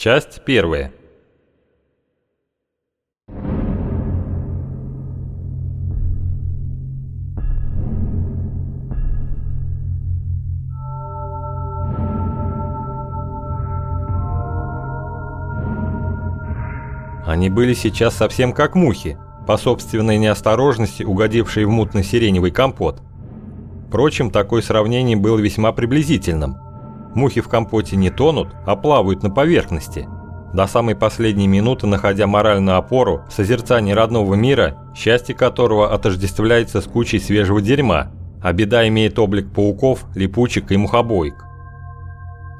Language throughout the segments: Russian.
Часть первая. Они были сейчас совсем как мухи, по собственной неосторожности угодившие в мутно-сиреневый компот. Впрочем, такое сравнение было весьма приблизительным. Мухи в компоте не тонут, а плавают на поверхности. До самой последней минуты находя моральную опору в созерцании родного мира, счастье которого отождествляется с кучей свежего дерьма, а беда имеет облик пауков, липучек и мухобоек.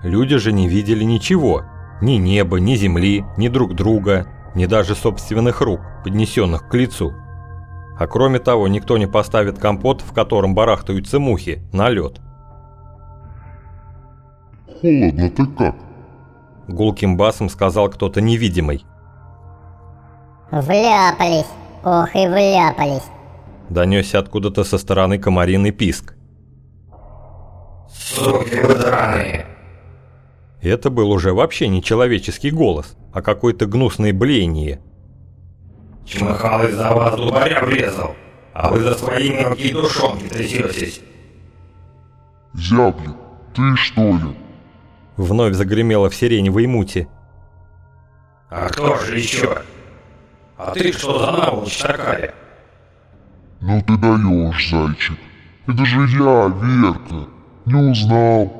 Люди же не видели ничего, ни неба, ни земли, ни друг друга, ни даже собственных рук, поднесенных к лицу. А кроме того, никто не поставит компот, в котором барахтаются мухи, на лед. «Холодно-то как?» Гулким басом сказал кто-то невидимый. Вляпались. Ох и вляпались. Донесся откуда-то со стороны комариный писк. Суки вы драные. Это был уже вообще не человеческий голос, а какое-то гнусное блеяние. Чмыхал из-за вас дубаря врезал, а вы за свои мелкие душонки трясетесь. «Зяблик, ты что ли?» Вновь загремело в сиреневой мути. А кто же еще? А ты что за наволочь такая? «Ну ты даешь, зайчик. Это же я, Верка. Не узнал».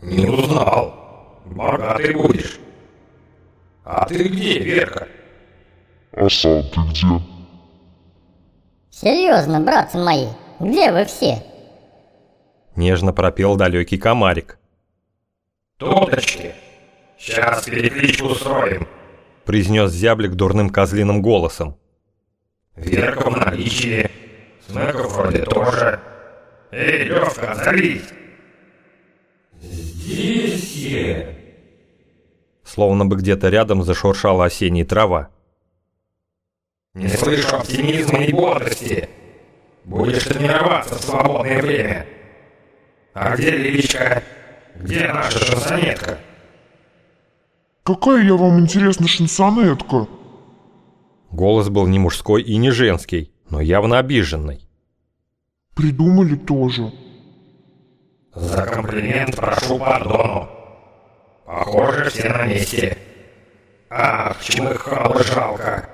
Не узнал. Богатый будешь. А ты где, Верка? «А сам ты где?» Серьезно, братцы мои, где вы все? Нежно пропел далекий комарик. Туточки. Сейчас перекличку устроим. Произнес зяблик дурным козлиным голосом. Верка в наличии. Смыков вроде тоже. Эй, Левка, озарись! Здесь я. Словно бы где-то рядом зашуршала осенняя трава. Не слышу оптимизма и бодрости. Будешь тренироваться в свободное время. А где Лиличка? Где наша шансонетка? «Какая я вам, интересно, шансонетка?» Голос был не мужской и не женский, но явно обиженный. «Придумали тоже». За комплимент прошу пардону. Похоже, все на месте. Ах, чмыхало жалко.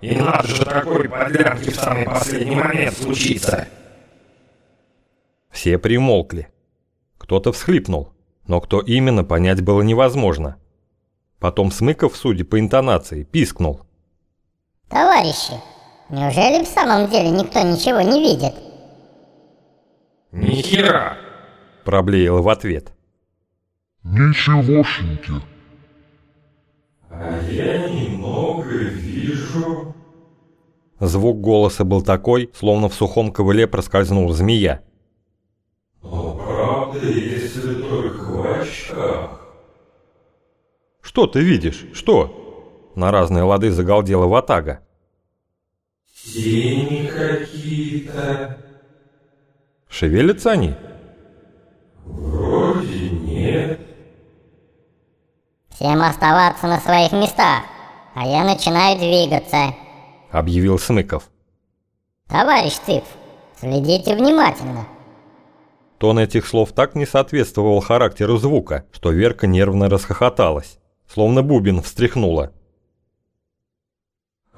И надо же такой подлянки в самый последний момент случиться. Все примолкли. Кто-то всхлипнул, но кто именно, понять было невозможно. Потом Смыков, судя по интонации, пискнул. Товарищи, неужели в самом деле никто ничего не видит? Ни хера. Проблеял в ответ. «Ничегошеньки». А я немного вижу. Звук голоса был такой, словно в сухом ковыле проскользнула змея. Но правда, если очках. «Что ты видишь? Что?» На разные лады загалдела ватага. Тени какие-то. Шевелятся они? Вроде нет. Всем оставаться на своих местах, а я начинаю двигаться. Объявил Смыков. Товарищ Циф, следите внимательно. Тон этих слов так не соответствовал характеру звука, что Верка нервно расхохоталась, словно бубен встряхнула.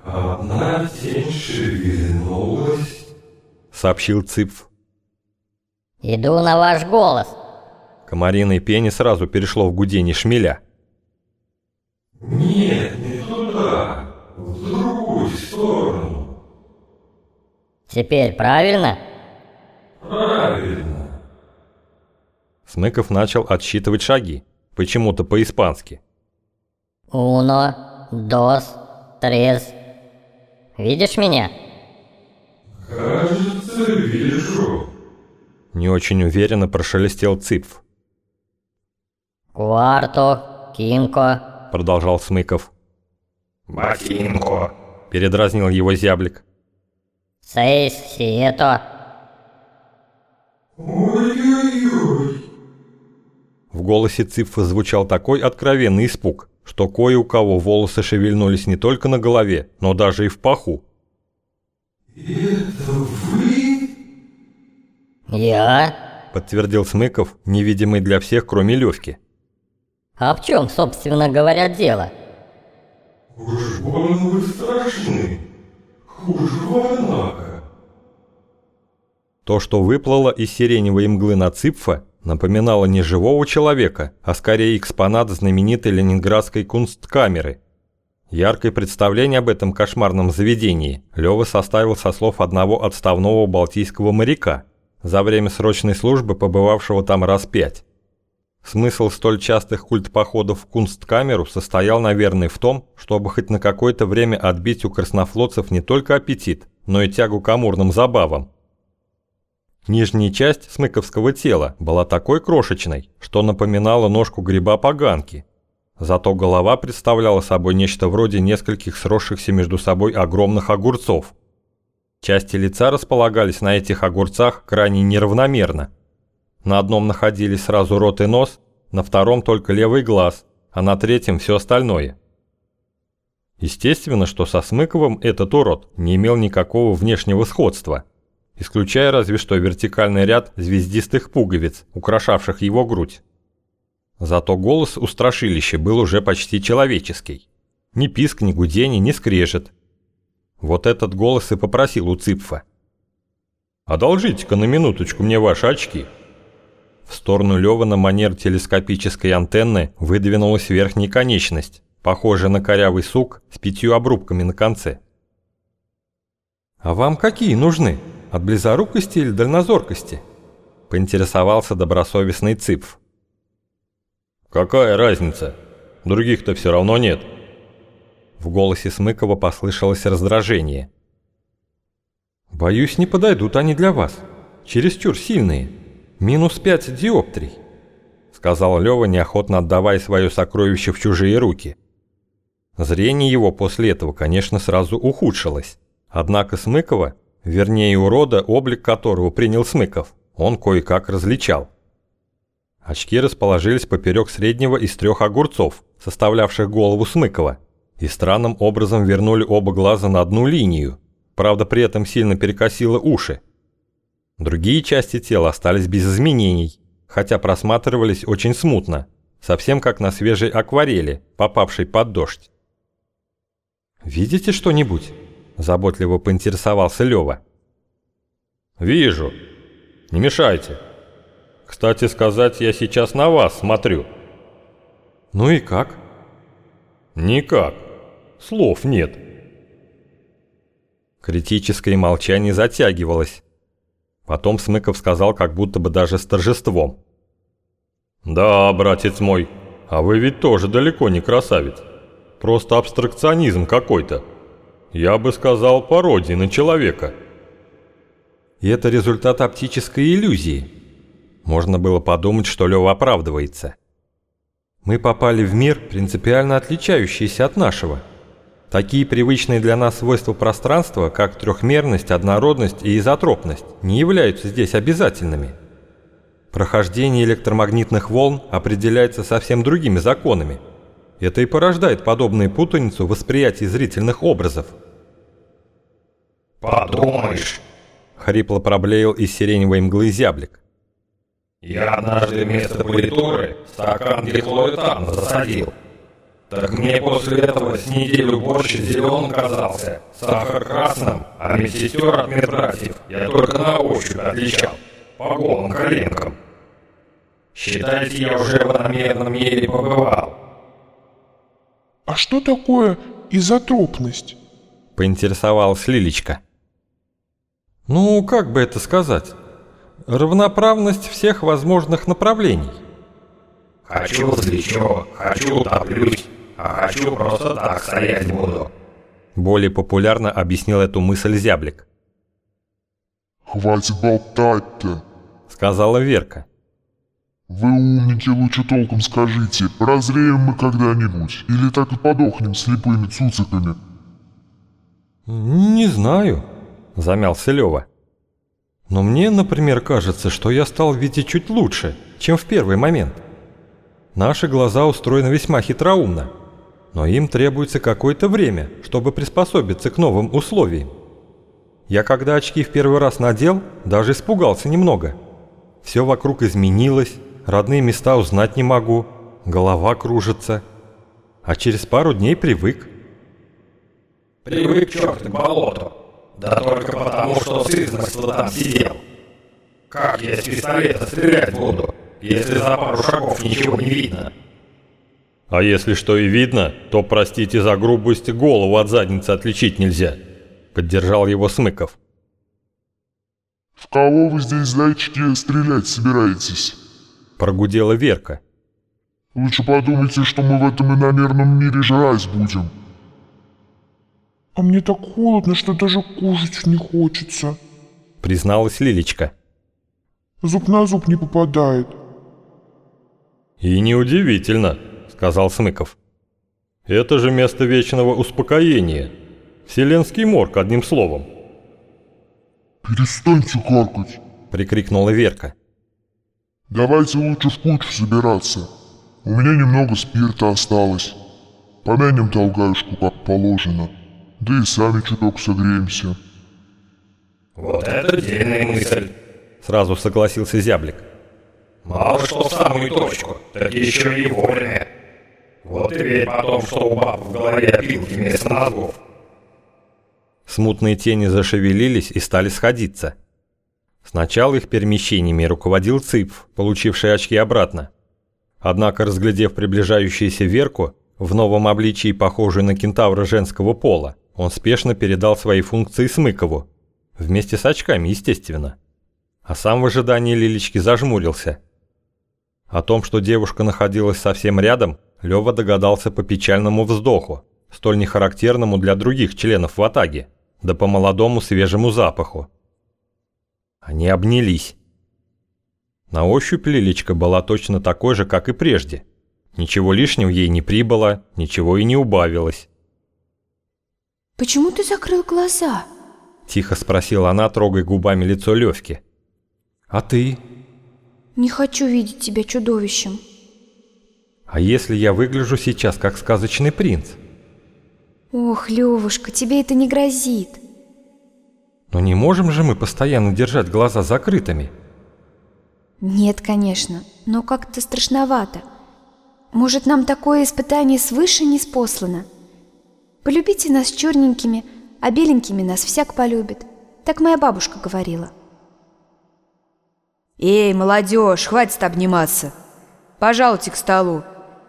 Одна тень шевельнулась. Сообщил Цыпф. Иду на ваш голос. Комариной пени сразу перешло в гудение шмеля. Нет, не туда. В другую сторону. Теперь правильно? Правильно. Смыков начал отсчитывать шаги, почему-то по-испански. Уно, дос, трес. Видишь меня? Кажется, вижу. Не очень уверенно прошелестел Цыпф, Куарто, кинко. продолжал Смыков. Ботинку. Передразнил его зяблик. Сейс, сието. Голосе Циффа звучал такой откровенный испуг, что кое у кого волосы шевельнулись не только на голове, но даже и в паху. «Это вы?» «Я?» – подтвердил Смыков, невидимый для всех, кроме Левки. «А в чем, собственно говоря, дело?» «Уж больно вы страшны. Хуже Варнака». То, что выплыло из сиреневой мглы на Ципфа, напоминало не живого человека, а скорее экспонат знаменитой ленинградской кунсткамеры. Яркое представление об этом кошмарном заведении Лёва составил со слов одного отставного балтийского моряка, за время срочной службы побывавшего там раз пять. Смысл столь частых культпоходов в кунсткамеру состоял, наверное, в том, чтобы хоть на какое-то время отбить у краснофлотцев не только аппетит, но и тягу к амурным забавам. Нижняя часть смыковского тела была такой крошечной, что напоминала ножку гриба-поганки. Зато голова представляла собой нечто вроде нескольких сросшихся между собой огромных огурцов. Части лица располагались на этих огурцах крайне неравномерно. На одном находились сразу рот и нос, на втором только левый глаз, а на третьем все остальное. Естественно, что со Смыковым этот урод не имел никакого внешнего сходства – исключая разве что вертикальный ряд звездистых пуговиц, украшавших его грудь. Зато голос у страшилища был уже почти человеческий. Ни писк, ни гудение, ни скрежет. Вот этот голос и попросил у Ципфа. «Одолжите-ка на минуточку мне ваши очки». В сторону Лёва на манер телескопической антенны выдвинулась верхняя конечность, похожая на корявый сук с пятью обрубками на конце. «А вам какие нужны?» От близорукости или дальнозоркости?» – поинтересовался добросовестный Цыпф. «Какая разница? Других-то все равно нет». В голосе Смыкова послышалось раздражение. «Боюсь, не подойдут они для вас. Чересчур сильные. Минус пять диоптрий», — сказал Лёва, неохотно отдавая свое сокровище в чужие руки. Зрение его после этого, конечно, сразу ухудшилось. Однако Смыкова вернее урода, облик которого принял Смыков, он кое-как различал. Очки расположились поперек среднего из трех огурцов, составлявших голову Смыкова, и странным образом вернули оба глаза на одну линию, правда при этом сильно перекосило уши. Другие части тела остались без изменений, хотя просматривались очень смутно, совсем как на свежей акварели, попавшей под дождь. «Видите что-нибудь?» Заботливо поинтересовался Лёва. «Вижу. Не мешайте. Кстати сказать, я сейчас на вас смотрю». «Ну и как?» «Никак. Слов нет». Критическое молчание затягивалось. Потом Смыков сказал как будто бы даже с торжеством. «Да, братец мой, а вы ведь тоже далеко не красавец. Просто абстракционизм какой-то». Я бы сказал, пародии на человека. И это результат оптической иллюзии. Можно было подумать, что Лёва оправдывается. Мы попали в мир, принципиально отличающийся от нашего. Такие привычные для нас свойства пространства, как трехмерность, однородность и изотропность, не являются здесь обязательными. Прохождение электромагнитных волн определяется совсем другими законами – это и порождает подобную путаницу восприятия зрительных образов. «Подумаешь!» — хрипло проблеял из сиреневой мглы зяблик. «Я однажды вместо политуры стакан дихлоэтана засадил. Так мне после этого с неделю борщ зеленым казался, сахар красным, а медсестер от медбратьев я только на ощупь отличал, по голым коленкам. Считайте, я уже в одномерном мире побывал». «А что такое изотропность?» – поинтересовалась Лилечка. «Ну, как бы это сказать? Равноправность всех возможных направлений». «Хочу взлечу, хочу топлюсь, а хочу просто так стоять буду», – более популярно объяснил эту мысль Зяблик. «Хватит болтать-то», – сказала Верка. «Вы, умники, лучше толком скажите, прозреем мы когда-нибудь, или так и подохнем слепыми цуциками?» «Не знаю», — замялся Лёва. «Но мне, например, кажется, что я стал видеть чуть лучше, чем в первый момент. Наши глаза устроены весьма хитроумно, но им требуется какое-то время, чтобы приспособиться к новым условиям. Я когда очки в первый раз надел, даже испугался немного. Все вокруг изменилось, родные места узнать не могу, голова кружится. А через пару дней привык. Привык, черт, к болоту. Да только потому, что с там сидел. Как я с пистолета стрелять буду, если за пару шагов ничего не видно? А если что и видно, то, простите за грубость, голову от задницы отличить нельзя. Поддержал его Смыков. В кого вы здесь, зайчики, стрелять собираетесь? Прогудела Верка. Лучше подумайте, что мы в этом иномерном мире жрать будем. А мне так холодно, что даже кушать не хочется. Призналась Лилечка. Зуб на зуб не попадает. И неудивительно, сказал Смыков. Это же место вечного успокоения. Вселенский морг, одним словом. «Перестаньте каркать!» — прикрикнула Верка. «Давайте лучше в кучу собираться. У меня немного спирта осталось. Помянем толгаюшку, как положено. Да и сами чуток согреемся». «Вот это дельная мысль!» — сразу согласился Зяблик. «Мало что в самую точку, так еще и вовремя. Вот и верь потом, что у баб в голове опилки вместо мозгов». Смутные тени зашевелились и стали сходиться. Сначала их перемещениями руководил Цыпф, получивший очки обратно. Однако, разглядев приближающуюся Верку, в новом обличии похожую на кентавра женского пола, он спешно передал свои функции Смыкову, вместе с очками, естественно. А сам в ожидании Лилечки зажмурился. О том, что девушка находилась совсем рядом, Лёва догадался по печальному вздоху, столь нехарактерному для других членов ватаги да по молодому свежему запаху. Они обнялись. На ощупь Лилечка была точно такой же, как и прежде. Ничего лишнего ей не прибыло, ничего и не убавилось. «Почему ты закрыл глаза?» Тихо спросила она, трогая губами лицо Левки. «А ты?» «Не хочу видеть тебя чудовищем». «А если я выгляжу сейчас как сказочный принц?» Ох, Левушка, тебе это не грозит. Но не можем же мы постоянно держать глаза закрытыми. Нет, конечно, но как-то страшновато. Может, нам такое испытание свыше не спослано? Полюбите нас черненькими, а беленькими нас всяк полюбит. Так моя бабушка говорила. Эй, молодежь, хватит обниматься. Пожалуйте к столу.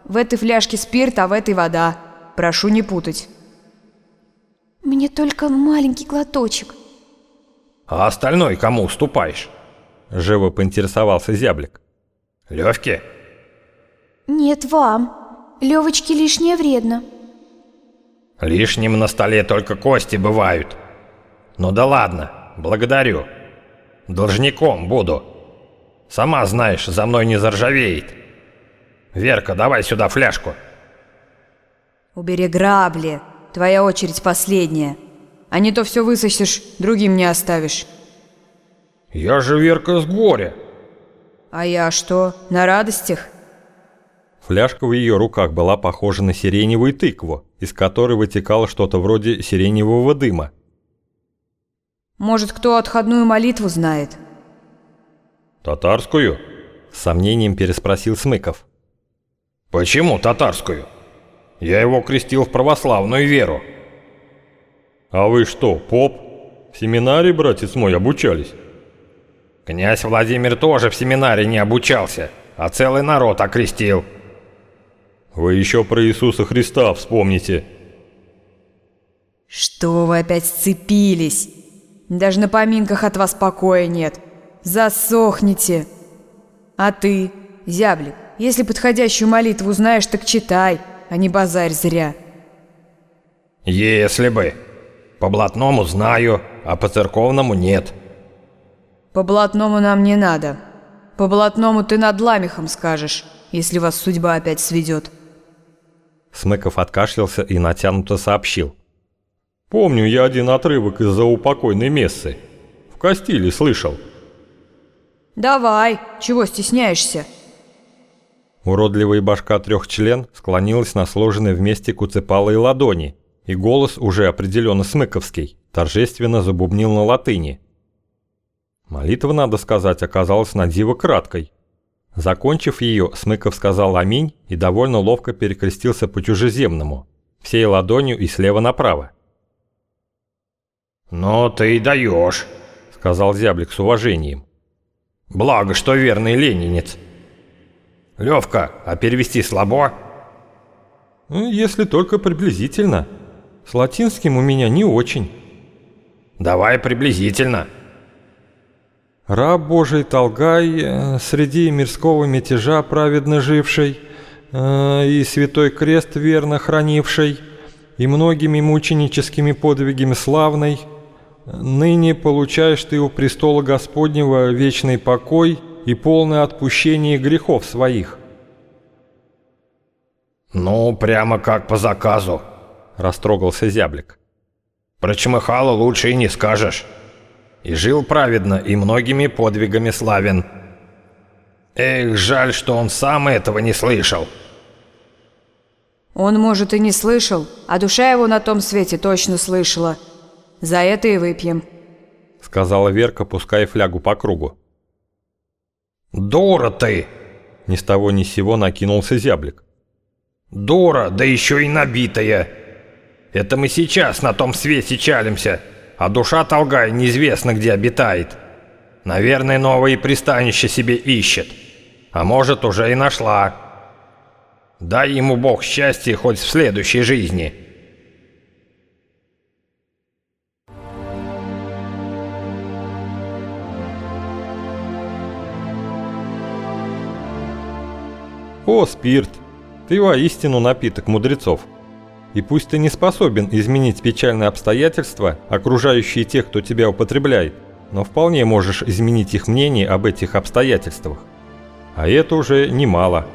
В этой фляжке спирт, а в этой вода. Прошу не путать. Мне только маленький глоточек. А остальной кому уступаешь? Живо поинтересовался зяблик. Левке? Нет, вам. Левочке лишнее вредно. Лишним на столе только кости бывают. Ну да ладно, благодарю. Должником буду. Сама знаешь, за мной не заржавеет. Верка, давай сюда фляжку. Убери грабли, Твоя очередь последняя. А не то все высосешь, другим не оставишь. Я же Верка с горя. А я что, на радостях? Фляжка в ее руках была похожа на сиреневую тыкву, из которой вытекало что-то вроде сиреневого дыма. Может, кто отходную молитву знает? Татарскую? С сомнением переспросил Смыков. Почему татарскую? Я его крестил в православную веру. А вы что, поп? В семинарии, братец мой, обучались? Князь Владимир тоже в семинарии не обучался, а целый народ окрестил. Вы еще про Иисуса Христа вспомните. Что вы опять сцепились? Даже на поминках от вас покоя нет. Засохните. А ты, зяблик, если подходящую молитву знаешь, так читай а не базарь зря. Если бы. По блатному знаю, а по церковному нет. По блатному нам не надо. По блатному ты над ламехом скажешь, если вас судьба опять сведет. Смыков откашлялся и натянуто сообщил. «Помню я один отрывок из-за упокойной мессы. В Кастиле слышал». «Давай, чего стесняешься?» Уродливая башка трех член склонилась на сложенные вместе куцепалые ладони, и голос, уже определенно смыковский, торжественно забубнил на латыни. Молитва, надо сказать, оказалась на диво краткой. Закончив ее, Смыков сказал «Аминь» и довольно ловко перекрестился по чужеземному, всей ладонью и слева направо. «Ну ты и даешь», — сказал зяблик с уважением. «Благо, что верный ленинец. Левка, а перевести слабо?» «Ну, «Если только приблизительно. С латинским у меня не очень». «Давай приблизительно». «Раб Божий Толгай, э, среди мирского мятежа праведно живший, э, и святой крест верно хранивший, и многими мученическими подвигами славный, ныне получаешь ты у престола Господнего вечный покой и полное отпущение грехов своих». «Ну, прямо как по заказу», — растрогался зяблик. «Про Чмыхала лучше и не скажешь. И жил праведно, и многими подвигами славен. Эх, жаль, что он сам этого не слышал». Он, может, и не слышал, а душа его на том свете точно слышала. За это и выпьем», — сказала Верка, пуская флягу по кругу. «Дура ты!» — ни с того ни с сего накинулся зяблик. «Дура, да еще и набитая! Это мы сейчас на том свете чалимся, а душа Толгай неизвестно где обитает. Наверное, новые пристанища себе ищет, а может, уже и нашла. Дай ему Бог счастья хоть в следующей жизни». «О, спирт! Ты воистину напиток мудрецов. И пусть ты не способен изменить печальные обстоятельства, окружающие тех, кто тебя употребляет, но вполне можешь изменить их мнение об этих обстоятельствах. А это уже немало».